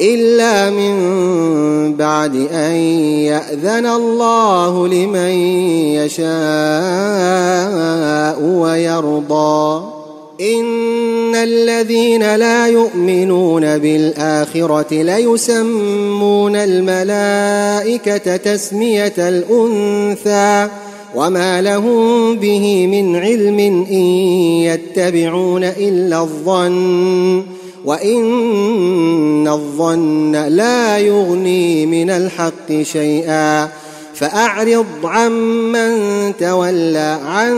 إلا من بعد أن يأذن الله لمن يشاء ويرضى. إن الذين لا يؤمنون بالآخرة ليسمون الملائكة تسمية الأنثى وما لهم به من علم إن يتبعون إلا الظن. وإن الظن لا يغني من الحق شيئا فأعرض عمن تولى عن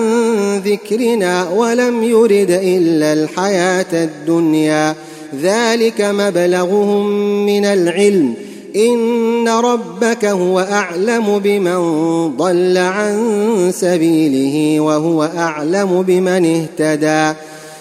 ذكرنا ولم يرد إلا الحياة الدنيا ذلك مبلغهم من العلم إن ربك هو أعلم بمن ضل عن سبيله وهو أعلم بمن اهتدى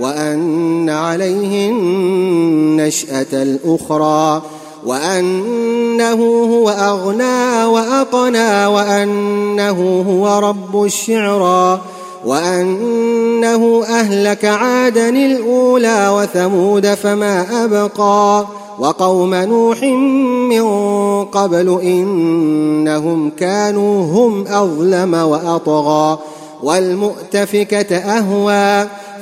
وأن عليه النشأة الأخرى وأنه هو أغنى وأقنى وأنه هو رب الشعرى وأنه أهلك عادا الأولى وثمود فما أبقى وقوم نوح من قبل إنهم كانوا هم أظلم وأطغى والمؤتفكة أهوى.